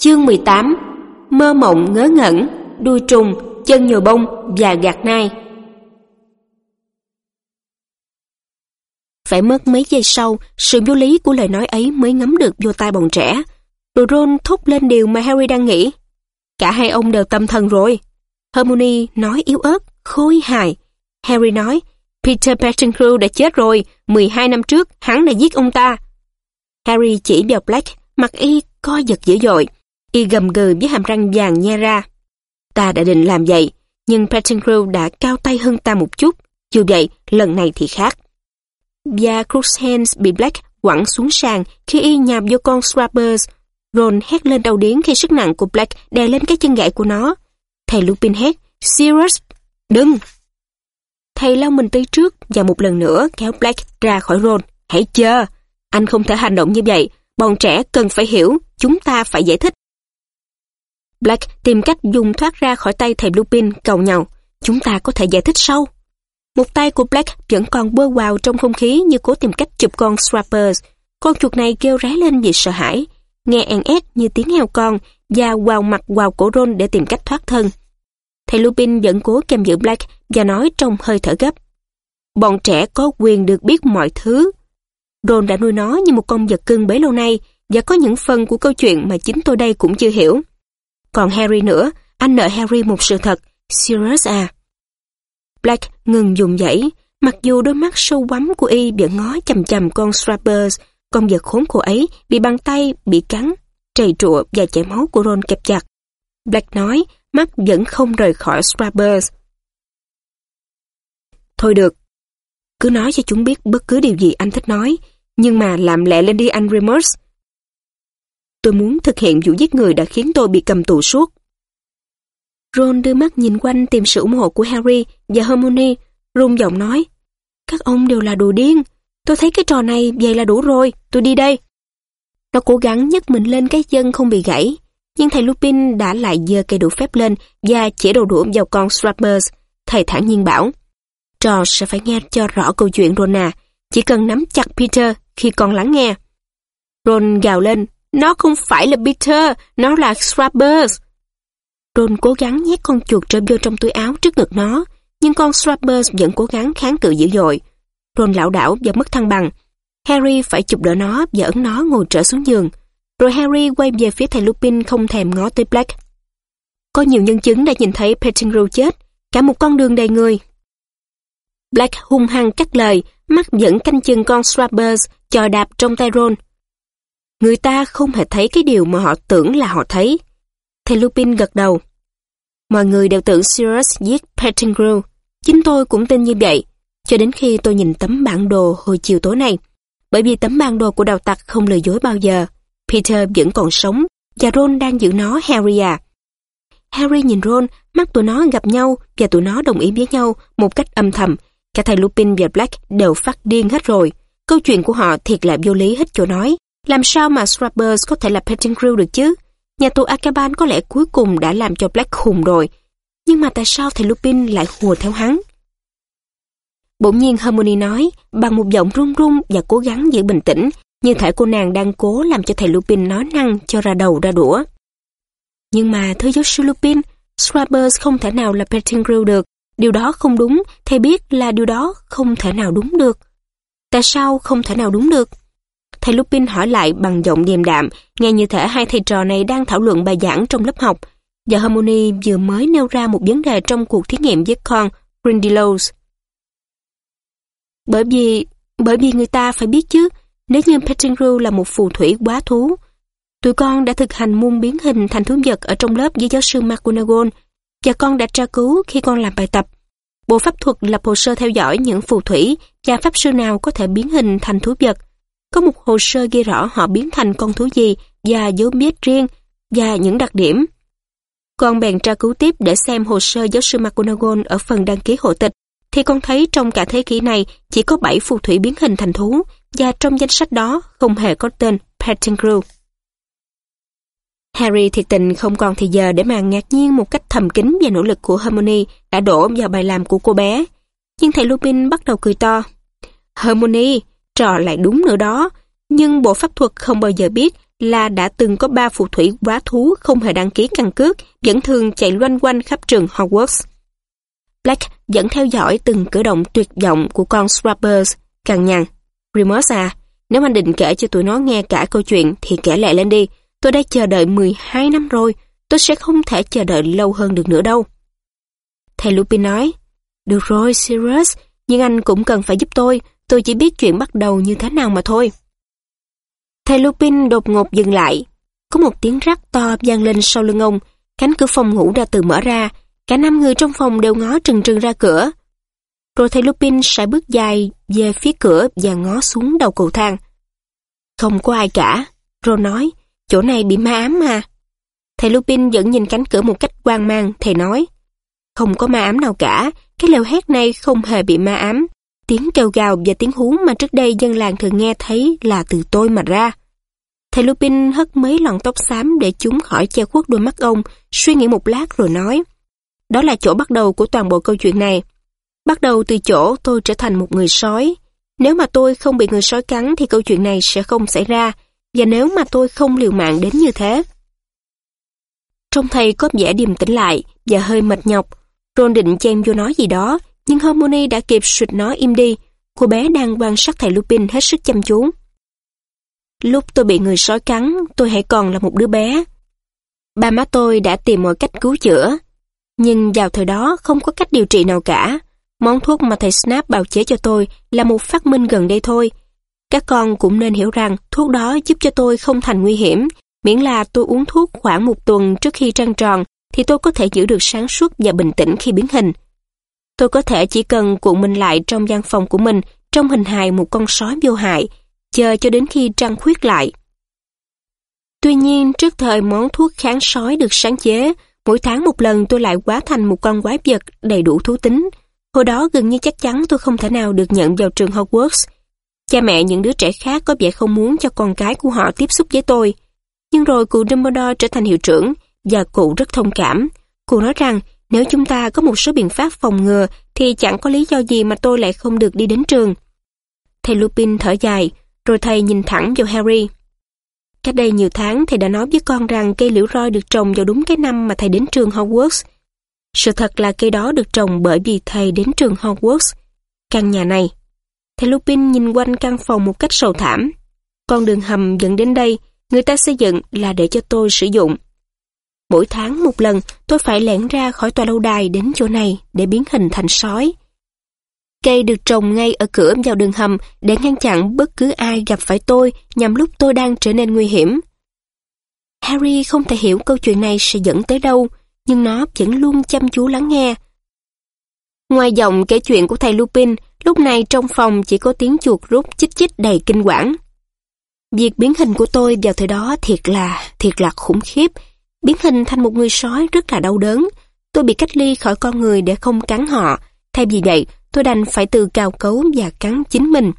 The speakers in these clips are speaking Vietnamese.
Chương 18 Mơ mộng ngớ ngẩn, đuôi trùng, chân nhồi bông và gạt nai Phải mất mấy giây sau, sự vô lý của lời nói ấy mới ngấm được vô tai bọn trẻ. Rồi Ron thốt lên điều mà Harry đang nghĩ. Cả hai ông đều tâm thần rồi. Hermione nói yếu ớt, khôi hài. Harry nói, Peter Pettigrew đã chết rồi, 12 năm trước hắn đã giết ông ta. Harry chỉ vào Black, mặt y co giật dữ dội. Y gầm gừ với hàm răng vàng nhe ra. Ta đã định làm vậy, nhưng Pettigrew đã cao tay hơn ta một chút. Dù vậy, lần này thì khác. Và Crookshanks bị Black quẳng xuống sàn khi y nhào vô con Scrappers. Ron hét lên đau điếng khi sức nặng của Black đè lên cái chân gãy của nó. Thầy Lupin hét, Sirius, đừng! Thầy lao mình tới trước và một lần nữa kéo Black ra khỏi Ron. Hãy chờ! Anh không thể hành động như vậy. Bọn trẻ cần phải hiểu, chúng ta phải giải thích. Black tìm cách dùng thoát ra khỏi tay thầy Lupin cầu nhau. Chúng ta có thể giải thích sau. Một tay của Black vẫn còn bơ vào trong không khí như cố tìm cách chụp con Strappers. Con chuột này kêu ré lên vì sợ hãi, nghe en ét như tiếng heo con và quào mặt quào cổ Ron để tìm cách thoát thân. Thầy Lupin vẫn cố kèm giữ Black và nói trong hơi thở gấp. Bọn trẻ có quyền được biết mọi thứ. Ron đã nuôi nó như một con vật cưng bấy lâu nay và có những phần của câu chuyện mà chính tôi đây cũng chưa hiểu. Còn Harry nữa, anh nợ Harry một sự thật. Sirius à. Black ngừng dùng dãy, mặc dù đôi mắt sâu quắm của y vẫn ngó chầm chầm con Strappers, con vật khốn khổ ấy bị bàn tay, bị cắn, trầy trụa và chảy máu của Ron kẹp chặt. Black nói, mắt vẫn không rời khỏi Strappers. Thôi được, cứ nói cho chúng biết bất cứ điều gì anh thích nói, nhưng mà làm lẹ lên đi anh Remus. Tôi muốn thực hiện vụ giết người đã khiến tôi bị cầm tù suốt. Ron đưa mắt nhìn quanh tìm sự ủng hộ của Harry và Hermione, rung giọng nói. Các ông đều là đồ điên. Tôi thấy cái trò này vậy là đủ rồi, tôi đi đây. Nó cố gắng nhấc mình lên cái chân không bị gãy, nhưng thầy Lupin đã lại giơ cây đũa phép lên và chỉ đầu đũa vào con Strappers. Thầy thản nhiên bảo, trò sẽ phải nghe cho rõ câu chuyện Ron à, chỉ cần nắm chặt Peter khi còn lắng nghe. Ron gào lên, nó không phải là Peter, nó là Scrappers. Ron cố gắng nhét con chuột trở vô trong túi áo trước ngực nó, nhưng con Scrappers vẫn cố gắng kháng cự dữ dội. Ron lảo đảo và mất thăng bằng. Harry phải chụp đỡ nó và ấn nó ngồi trở xuống giường. Rồi Harry quay về phía thầy Lupin không thèm ngó tới Black. Có nhiều nhân chứng đã nhìn thấy Pettigrew chết, cả một con đường đầy người. Black hung hăng cắt lời, mắt vẫn canh chừng con Strappers, chò đạp trong tay Ron. Người ta không hề thấy cái điều mà họ tưởng là họ thấy. Thầy Lupin gật đầu. Mọi người đều tưởng Sirius giết Pettigrew. Chính tôi cũng tin như vậy, cho đến khi tôi nhìn tấm bản đồ hồi chiều tối nay. Bởi vì tấm bản đồ của đào tặc không lừa dối bao giờ. Peter vẫn còn sống, và Ron đang giữ nó Harry à. Harry nhìn Ron, mắt tụi nó gặp nhau và tụi nó đồng ý với nhau một cách âm thầm. Cả thầy Lupin và Black đều phát điên hết rồi. Câu chuyện của họ thiệt là vô lý hết chỗ nói. Làm sao mà Strappers có thể là Pettigrew được chứ? Nhà tù Akaban có lẽ cuối cùng đã làm cho Black khùng rồi. Nhưng mà tại sao thầy Lupin lại hùa theo hắn? Bỗng nhiên Harmony nói, bằng một giọng run run và cố gắng giữ bình tĩnh, như thể cô nàng đang cố làm cho thầy Lupin nói năng cho ra đầu ra đũa. Nhưng mà thưa giáo sư Lupin, Scrappers không thể nào là Pettigrew được. Điều đó không đúng, thầy biết là điều đó không thể nào đúng được. Tại sao không thể nào đúng được? Thầy Lupin hỏi lại bằng giọng điềm đạm, nghe như thể hai thầy trò này đang thảo luận bài giảng trong lớp học. Và Harmony vừa mới nêu ra một vấn đề trong cuộc thí nghiệm với con Grindylows. Bởi vì, bởi vì người ta phải biết chứ, nếu như Pettigrew là một phù thủy quá thú, tụi con đã thực hành môn biến hình thành thú vật ở trong lớp với giáo sư McGonagall và con đã tra cứu khi con làm bài tập. Bộ pháp thuật lập hồ sơ theo dõi những phù thủy và pháp sư nào có thể biến hình thành thú vật có một hồ sơ ghi rõ họ biến thành con thú gì và dấu biết riêng và những đặc điểm. Con bèn tra cứu tiếp để xem hồ sơ giáo sư McGonagall ở phần đăng ký hộ tịch, thì con thấy trong cả thế kỷ này chỉ có 7 phù thủy biến hình thành thú và trong danh sách đó không hề có tên Pettigrew. Harry thiệt tình không còn thì giờ để mà ngạc nhiên một cách thầm kín về nỗ lực của Hermione đã đổ vào bài làm của cô bé. Nhưng thầy Lupin bắt đầu cười to. Hermione, trò lại đúng nữa đó, nhưng bộ pháp thuật không bao giờ biết là đã từng có ba phù thủy quá thú không hề đăng ký căn cước, vẫn thường chạy loanh quanh khắp trường Hogwarts. Black vẫn theo dõi từng cử động tuyệt vọng của con scrappers cằn nhằn. Remus à, nếu anh định kể cho tụi nó nghe cả câu chuyện thì kể lại lên đi. Tôi đã chờ đợi 12 năm rồi, tôi sẽ không thể chờ đợi lâu hơn được nữa đâu. Thầy Lupin nói, được rồi Sirius, nhưng anh cũng cần phải giúp tôi, tôi chỉ biết chuyện bắt đầu như thế nào mà thôi. Thầy Lupin đột ngột dừng lại. Có một tiếng rắc to vang lên sau lưng ông, cánh cửa phòng ngủ đã từ mở ra, cả năm người trong phòng đều ngó trừng trừng ra cửa. Rồi thầy Lupin sẽ bước dài về phía cửa và ngó xuống đầu cầu thang. Không có ai cả. Rồi nói, chỗ này bị ma ám mà. Thầy Lupin vẫn nhìn cánh cửa một cách hoang mang, thầy nói. Không có ma ám nào cả, cái lều hét này không hề bị ma ám. Tiếng kêu gào và tiếng hú mà trước đây dân làng thường nghe thấy là từ tôi mà ra. Thầy Lupin hất mấy lọn tóc xám để chúng khỏi che khuất đôi mắt ông, suy nghĩ một lát rồi nói. Đó là chỗ bắt đầu của toàn bộ câu chuyện này. Bắt đầu từ chỗ tôi trở thành một người sói. Nếu mà tôi không bị người sói cắn thì câu chuyện này sẽ không xảy ra, và nếu mà tôi không liều mạng đến như thế. Trông thầy có vẻ điềm tĩnh lại và hơi mệt nhọc. Ron định chen vô nói gì đó, nhưng Harmony đã kịp sụt nó im đi. Cô bé đang quan sát thầy Lupin hết sức chăm chú. Lúc tôi bị người sói cắn, tôi hãy còn là một đứa bé. Ba má tôi đã tìm mọi cách cứu chữa. Nhưng vào thời đó không có cách điều trị nào cả. Món thuốc mà thầy Snap bào chế cho tôi là một phát minh gần đây thôi. Các con cũng nên hiểu rằng thuốc đó giúp cho tôi không thành nguy hiểm. Miễn là tôi uống thuốc khoảng một tuần trước khi trăng tròn thì tôi có thể giữ được sáng suốt và bình tĩnh khi biến hình. Tôi có thể chỉ cần cuộn mình lại trong gian phòng của mình trong hình hài một con sói vô hại, chờ cho đến khi trăng khuyết lại. Tuy nhiên, trước thời món thuốc kháng sói được sáng chế, mỗi tháng một lần tôi lại quá thành một con quái vật đầy đủ thú tính. Hồi đó gần như chắc chắn tôi không thể nào được nhận vào trường Hogwarts. Cha mẹ những đứa trẻ khác có vẻ không muốn cho con cái của họ tiếp xúc với tôi. Nhưng rồi cụ Dumbledore trở thành hiệu trưởng và cụ rất thông cảm. Cụ nói rằng nếu chúng ta có một số biện pháp phòng ngừa thì chẳng có lý do gì mà tôi lại không được đi đến trường. Thầy Lupin thở dài, rồi thầy nhìn thẳng vào Harry. Cách đây nhiều tháng thầy đã nói với con rằng cây liễu roi được trồng vào đúng cái năm mà thầy đến trường Hogwarts. Sự thật là cây đó được trồng bởi vì thầy đến trường Hogwarts. Căn nhà này. Thầy Lupin nhìn quanh căn phòng một cách sầu thảm. Con đường hầm dẫn đến đây, người ta xây dựng là để cho tôi sử dụng. Mỗi tháng một lần, tôi phải lẻn ra khỏi tòa lâu đài đến chỗ này để biến hình thành sói. Cây được trồng ngay ở cửa vào đường hầm để ngăn chặn bất cứ ai gặp phải tôi nhằm lúc tôi đang trở nên nguy hiểm. Harry không thể hiểu câu chuyện này sẽ dẫn tới đâu, nhưng nó vẫn luôn chăm chú lắng nghe. Ngoài giọng kể chuyện của thầy Lupin, lúc này trong phòng chỉ có tiếng chuột rút chích chích đầy kinh quản. Việc biến hình của tôi vào thời đó thiệt là, thiệt là khủng khiếp. Biến hình thành một người sói rất là đau đớn. Tôi bị cách ly khỏi con người để không cắn họ. Thay vì vậy, tôi đành phải tự cào cấu và cắn chính mình.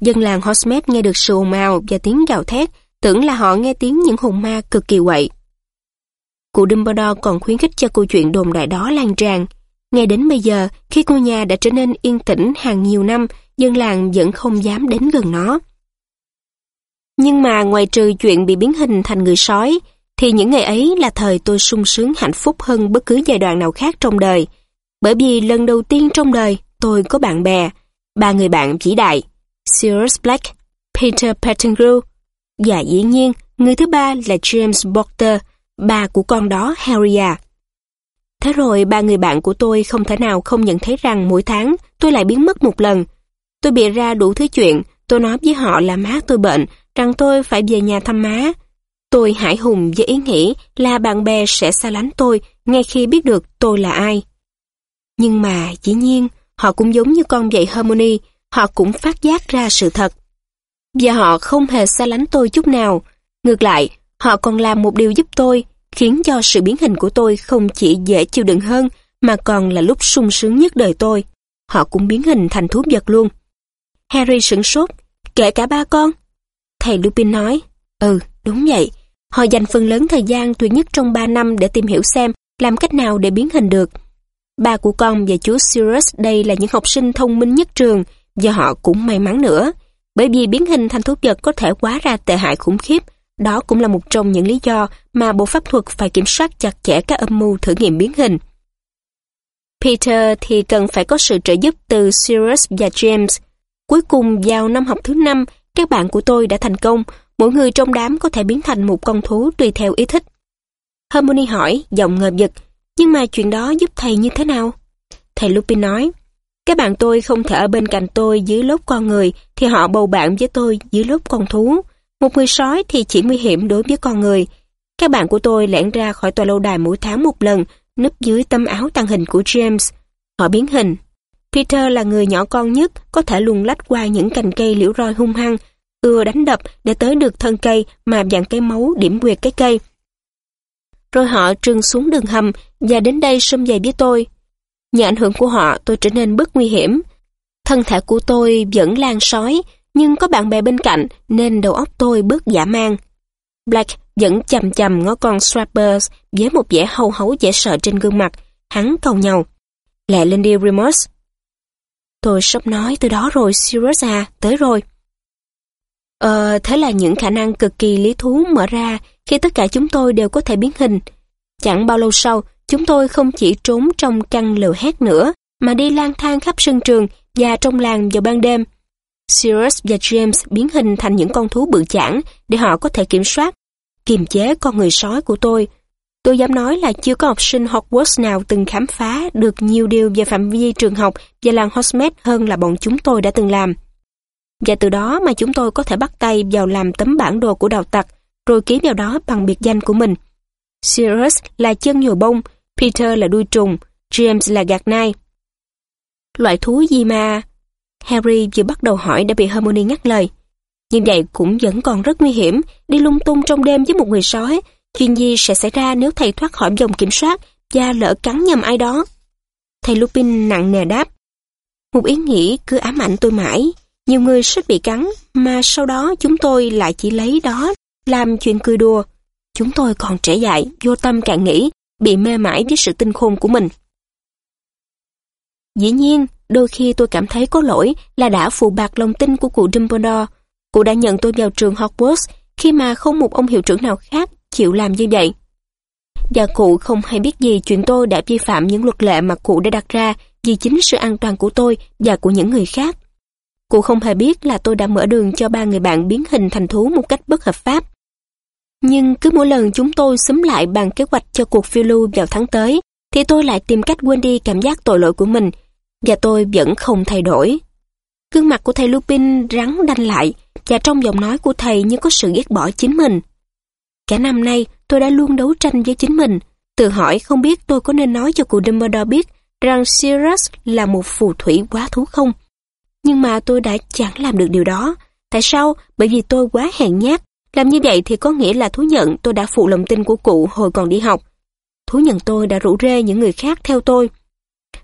Dân làng Hosmet nghe được sự ồn ào và tiếng gào thét, tưởng là họ nghe tiếng những hồn ma cực kỳ quậy. Cụ Dumbledore còn khuyến khích cho câu chuyện đồn đại đó lan tràn. Ngay đến bây giờ, khi ngôi nhà đã trở nên yên tĩnh hàng nhiều năm, dân làng vẫn không dám đến gần nó. Nhưng mà ngoài trừ chuyện bị biến hình thành người sói, thì những ngày ấy là thời tôi sung sướng hạnh phúc hơn bất cứ giai đoạn nào khác trong đời. Bởi vì lần đầu tiên trong đời tôi có bạn bè, ba người bạn vĩ đại, Sirius Black, Peter Pettigrew, và dĩ nhiên người thứ ba là James Potter, ba của con đó Harry à. Thế rồi ba người bạn của tôi không thể nào không nhận thấy rằng mỗi tháng tôi lại biến mất một lần. Tôi bịa ra đủ thứ chuyện, tôi nói với họ là má tôi bệnh, rằng tôi phải về nhà thăm má. Tôi hải hùng với ý nghĩ là bạn bè sẽ xa lánh tôi ngay khi biết được tôi là ai. Nhưng mà dĩ nhiên, họ cũng giống như con dạy Harmony, họ cũng phát giác ra sự thật. Và họ không hề xa lánh tôi chút nào. Ngược lại, họ còn làm một điều giúp tôi, khiến cho sự biến hình của tôi không chỉ dễ chịu đựng hơn, mà còn là lúc sung sướng nhất đời tôi. Họ cũng biến hình thành thú vật luôn. Harry sửng sốt, kể cả ba con. Thầy Lupin nói, ừ, đúng vậy. Họ dành phần lớn thời gian tuyệt nhất trong ba năm để tìm hiểu xem làm cách nào để biến hình được. Ba của con và chú Sirius đây là những học sinh thông minh nhất trường và họ cũng may mắn nữa. Bởi vì biến hình thành thú vật có thể quá ra tệ hại khủng khiếp, đó cũng là một trong những lý do mà Bộ Pháp thuật phải kiểm soát chặt chẽ các âm mưu thử nghiệm biến hình. Peter thì cần phải có sự trợ giúp từ Sirius và James. Cuối cùng vào năm học thứ năm, các bạn của tôi đã thành công, mỗi người trong đám có thể biến thành một con thú tùy theo ý thích. Harmony hỏi, giọng ngợp giật, nhưng mà chuyện đó giúp thầy như thế nào? Thầy Lupin nói, các bạn tôi không thể ở bên cạnh tôi dưới lớp con người, thì họ bầu bạn với tôi dưới lớp con thú. Một người sói thì chỉ nguy hiểm đối với con người. Các bạn của tôi lẻn ra khỏi tòa lâu đài mỗi tháng một lần, núp dưới tấm áo tàng hình của James. Họ biến hình. Peter là người nhỏ con nhất, có thể luồn lách qua những cành cây liễu roi hung hăng, ưa đánh đập để tới được thân cây mà dạng cái máu điểm quyệt cái cây. Rồi họ trừng xuống đường hầm và đến đây xâm dày với tôi. Nhờ ảnh hưởng của họ tôi trở nên bất nguy hiểm. Thân thể của tôi vẫn lan sói, nhưng có bạn bè bên cạnh nên đầu óc tôi bớt giả mang. Black vẫn chầm chầm ngó con Strappers với một vẻ hâu hấu dễ sợ trên gương mặt. Hắn cầu nhau. Lẹ lên đi Remus. Tôi sắp nói từ đó rồi Sirius à, tới rồi. Ờ, thế là những khả năng cực kỳ lý thú mở ra khi tất cả chúng tôi đều có thể biến hình. Chẳng bao lâu sau, chúng tôi không chỉ trốn trong căn lều hét nữa, mà đi lang thang khắp sân trường và trong làng vào ban đêm. Sirius và James biến hình thành những con thú bự chảng để họ có thể kiểm soát, kiềm chế con người sói của tôi. Tôi dám nói là chưa có học sinh Hogwarts nào từng khám phá được nhiều điều về phạm vi trường học và làng Hogsmeade hơn là bọn chúng tôi đã từng làm. Và từ đó mà chúng tôi có thể bắt tay vào làm tấm bản đồ của đào tặc, rồi ký vào đó bằng biệt danh của mình. Sirius là chân nhồi bông, Peter là đuôi trùng, James là gạt nai. Loại thú gì mà... Harry vừa bắt đầu hỏi đã bị Hermione ngắt lời. Nhưng vậy cũng vẫn còn rất nguy hiểm, đi lung tung trong đêm với một người sói. Chuyện gì sẽ xảy ra nếu thầy thoát khỏi vòng kiểm soát và lỡ cắn nhầm ai đó? Thầy Lupin nặng nề đáp. Một ý nghĩ cứ ám ảnh tôi mãi. Nhiều người suýt bị cắn, mà sau đó chúng tôi lại chỉ lấy đó làm chuyện cười đùa. Chúng tôi còn trẻ dại, vô tâm càng nghĩ, bị mê mãi với sự tinh khôn của mình. Dĩ nhiên, đôi khi tôi cảm thấy có lỗi là đã phụ bạc lòng tin của cụ Dumbledore. Cụ đã nhận tôi vào trường Hogwarts khi mà không một ông hiệu trưởng nào khác chịu làm như vậy. Và cụ không hay biết gì chuyện tôi đã vi phạm những luật lệ mà cụ đã đặt ra vì chính sự an toàn của tôi và của những người khác cô không hề biết là tôi đã mở đường cho ba người bạn biến hình thành thú một cách bất hợp pháp. Nhưng cứ mỗi lần chúng tôi xúm lại bàn kế hoạch cho cuộc phiêu lưu vào tháng tới, thì tôi lại tìm cách quên đi cảm giác tội lỗi của mình, và tôi vẫn không thay đổi. Gương mặt của thầy Lupin rắn đanh lại, và trong giọng nói của thầy như có sự ghét bỏ chính mình. Cả năm nay, tôi đã luôn đấu tranh với chính mình, tự hỏi không biết tôi có nên nói cho cụ Dumbledore biết rằng Sirius là một phù thủy quá thú không. Nhưng mà tôi đã chẳng làm được điều đó. Tại sao? Bởi vì tôi quá hèn nhát. Làm như vậy thì có nghĩa là thú nhận tôi đã phụ lòng tin của cụ hồi còn đi học. Thú nhận tôi đã rủ rê những người khác theo tôi.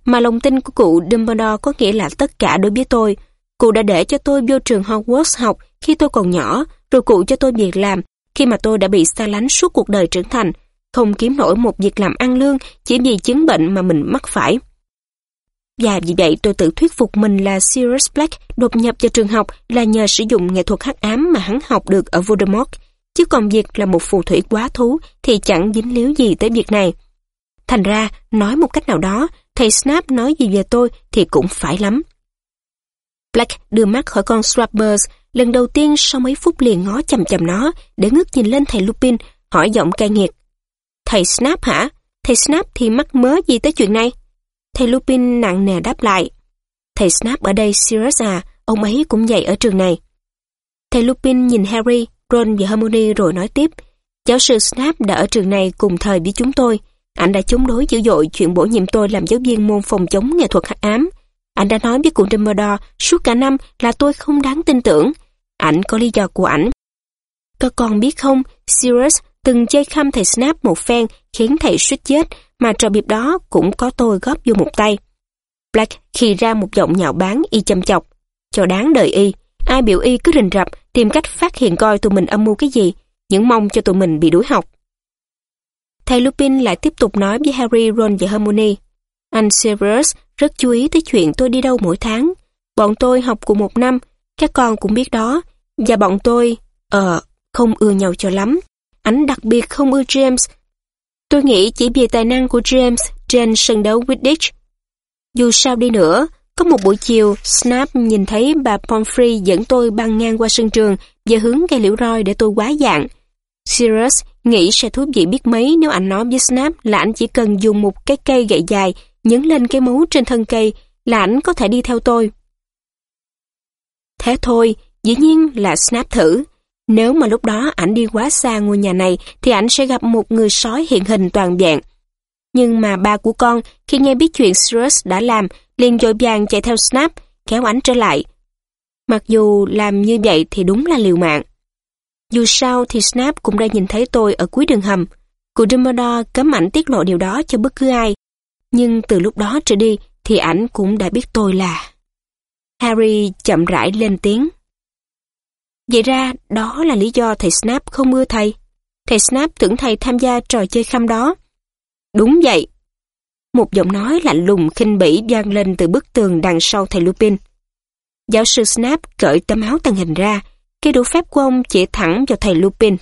Mà lòng tin của cụ Dumbledore có nghĩa là tất cả đối với tôi. Cụ đã để cho tôi vô trường Hogwarts học khi tôi còn nhỏ, rồi cụ cho tôi việc làm khi mà tôi đã bị xa lánh suốt cuộc đời trưởng thành, không kiếm nổi một việc làm ăn lương chỉ vì chứng bệnh mà mình mắc phải. Và vì vậy tôi tự thuyết phục mình là Sirius Black đột nhập vào trường học là nhờ sử dụng nghệ thuật hắc ám mà hắn học được ở Voldemort. Chứ còn việc là một phù thủy quá thú thì chẳng dính líu gì tới việc này. Thành ra, nói một cách nào đó, thầy Snap nói gì về tôi thì cũng phải lắm. Black đưa mắt khỏi con Strappers, lần đầu tiên sau mấy phút liền ngó chầm chầm nó để ngước nhìn lên thầy Lupin, hỏi giọng cay nghiệt. Thầy Snap hả? Thầy Snap thì mắc mớ gì tới chuyện này? Thầy Lupin nặng nề đáp lại. Thầy Snap ở đây Sirius à, ông ấy cũng dạy ở trường này. Thầy Lupin nhìn Harry, Ron và Hermione rồi nói tiếp. Giáo sư Snap đã ở trường này cùng thời với chúng tôi. Anh đã chống đối dữ dội chuyện bổ nhiệm tôi làm giáo viên môn phòng chống nghệ thuật hắc ám. Anh đã nói với cụ Dumbledore suốt cả năm là tôi không đáng tin tưởng. Ảnh có lý do của ảnh. Các con biết không, Sirius từng chơi khăm thầy Snap một phen khiến thầy suýt chết mà trò biệp đó cũng có tôi góp vô một tay. Black khi ra một giọng nhạo báng y châm chọc. Cho đáng đời y, ai biểu y cứ rình rập tìm cách phát hiện coi tụi mình âm mưu cái gì, những mong cho tụi mình bị đuổi học. Thầy Lupin lại tiếp tục nói với Harry, Ron và Hermione. Anh Severus rất chú ý tới chuyện tôi đi đâu mỗi tháng. Bọn tôi học cùng một năm, các con cũng biết đó. Và bọn tôi, ờ, không ưa nhau cho lắm. Ảnh đặc biệt không ưa James. Tôi nghĩ chỉ vì tài năng của James trên sân đấu Quidditch. Dù sao đi nữa, có một buổi chiều, Snap nhìn thấy bà Pomfrey dẫn tôi băng ngang qua sân trường và hướng cây liễu roi để tôi quá dạng. Sirius nghĩ sẽ thú vị biết mấy nếu anh nói với Snap là anh chỉ cần dùng một cái cây gậy dài nhấn lên cái mấu trên thân cây là anh có thể đi theo tôi. Thế thôi, dĩ nhiên là Snap thử. Nếu mà lúc đó ảnh đi quá xa ngôi nhà này, thì ảnh sẽ gặp một người sói hiện hình toàn dạng. Nhưng mà ba của con, khi nghe biết chuyện Sirius đã làm, liền dội vàng chạy theo Snap, kéo ảnh trở lại. Mặc dù làm như vậy thì đúng là liều mạng. Dù sao thì Snap cũng đã nhìn thấy tôi ở cuối đường hầm. Cụ Dumbledore cấm ảnh tiết lộ điều đó cho bất cứ ai. Nhưng từ lúc đó trở đi, thì ảnh cũng đã biết tôi là... Harry chậm rãi lên tiếng. Vậy ra đó là lý do thầy Snap không ưa thầy. Thầy Snap tưởng thầy tham gia trò chơi khăm đó. Đúng vậy. Một giọng nói lạnh lùng khinh bỉ vang lên từ bức tường đằng sau thầy Lupin. Giáo sư Snap cởi tấm áo tàng hình ra, cái đũa phép của ông chỉ thẳng vào thầy Lupin.